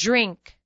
drink.